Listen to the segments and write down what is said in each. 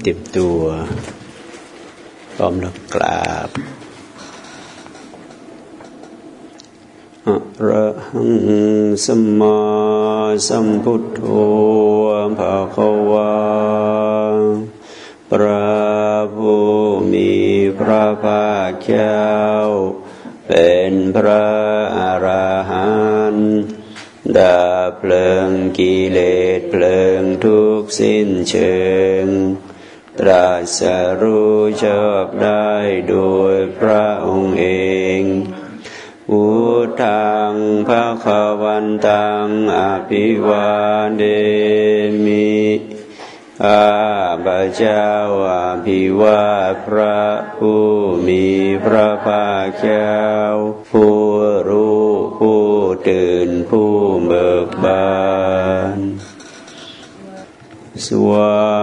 เตรียมตัวพร้อมแล้วกราบอะระหังสัมมาสัมพุทโธภะควาพระผู้มีพระภาคเจ้า เป็นพระอรหันต์ดาเพลิงกิเลสเพลิงทุกสิ้นเชิง ตรัสรู้ชอบได้โดยพระองค์เองอุทังพระขวันตังอภิวาเดมิอาบาเจ้าอาภิวาพระผู้มีพระภาคเจ้า ผู้รู้ผู้ตื่นผู้เบิกบาน สว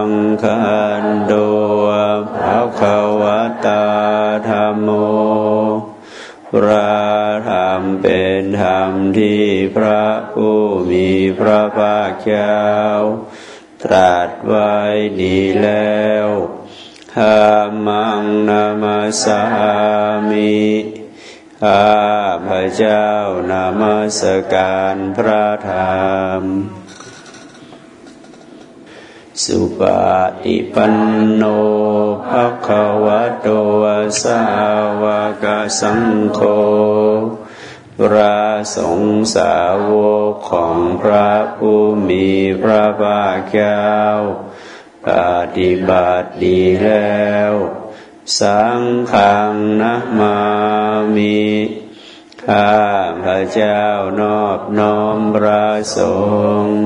งคัน พระธรรมเป็นธรรมที่พระผู้มีพระภาคเจ้าตรัสไว้ดีแล้วธรรมังนามาสามิข้าพระเจ้านามาสการพระธรรม สุปฏิปันโน ภะคะวะโตสาวกสังโฆพระสงฆ์สาวกของพระผู้มีพระภาคเจ้าปฏิบัติดีแล้ว สังฆังนะมามิข้าพระเจ้านอบน้อมพระสงฆ์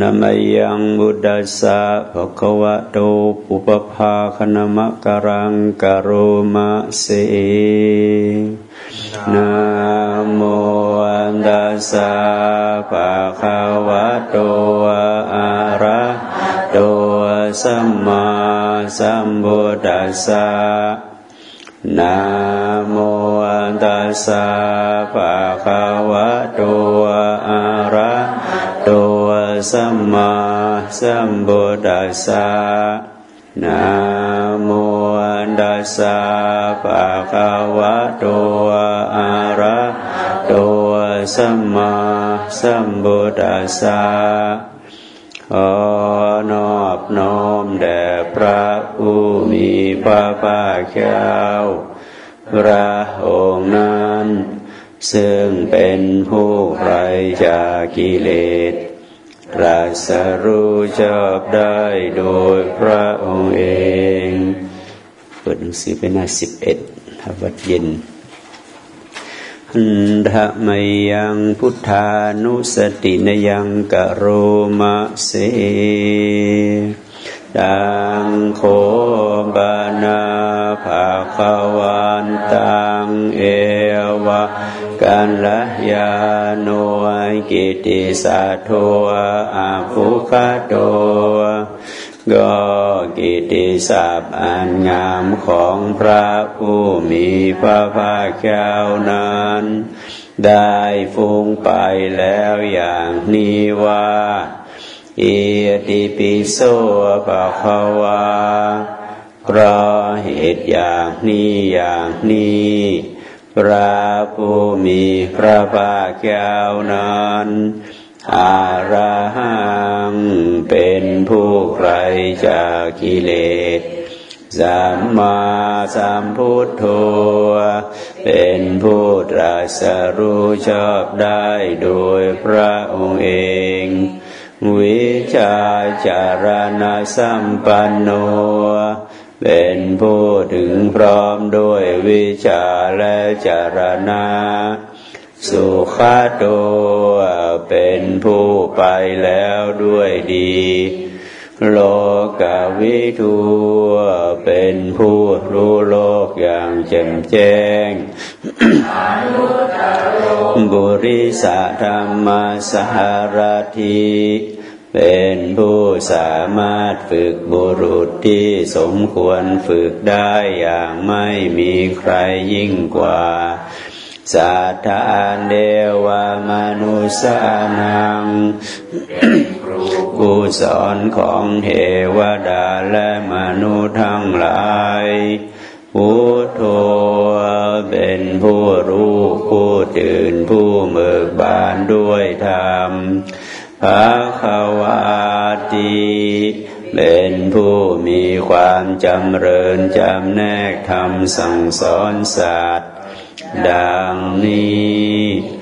นามยังบุตตัสะภะคะวะโตปุปภาคณมะกรังกโรมะเสนะโมตัสสะภะคะวะโตอะระโตสัมมาสัมพุทธัสะนะโมตัสสะภะคะวะโตอะ สัมมาสัมพุทธัสสะนะโมตัสสะภะคะวะโตอะระโตสัมมาสัมพุทธัสสะขอนอบน้อมแด่พระผู้มีพระภาคเจ้าพระองค์นั้น ซึ่งเป็นผู้ไรจากกิเลส รัสรู้ชอบได้โดยพระองค์เอง เปิดหนังสือไปหน้าสิบเอ็ดวัดเย็นธรรมยังพุทธานุสตินยังกโรมะเส ดังโคบานาภาควันตังเอวะกันละยาโนกิติสัทโทอาภุคาโตก็กิติศัพท์อันงามของพระผู้มีพระภาคเจ้านั้น ได้ฟุ้งไปแล้วอย่างนี้ว่า อิติปิโสภะคะวาเพราะเหตุอย่างนี้อย่างนี้พระผู้มีพระภาคเจ้านั้นอาระหังเป็นผู้ไกลจากกิเลสสัมมาสัมพุทโธเป็นผู้ตรัสรู้ชอบได้โดยพระองค์เอง วิชาจารณะสัมปันโน เป็นผู้ถึงพร้อมด้วยวิชาและจารณะ สุขโตเป็นผู้ไปแล้วด้วยดี โลกาวิทูเป็นผู้รู้โลกอย่างแจ่มแจ้ง บุริสธรรมสหรทีเป็นผู้สามารถฝึกบุรุษที่สมควรฝึกได้อย่างไม่มีใครยิ่งกว่า สัทธานเดวามนุสานังกุศลของเทวดาและมนุษย์ทั้งหลายพุทโธเป็นผู้รู้ผู้ตื่นผู้เบิกบานด้วยธรรมภาควาตีเป็นผู้มีความจำเริญจำแนกธรรมสั่งสอนสัตว ดังนี้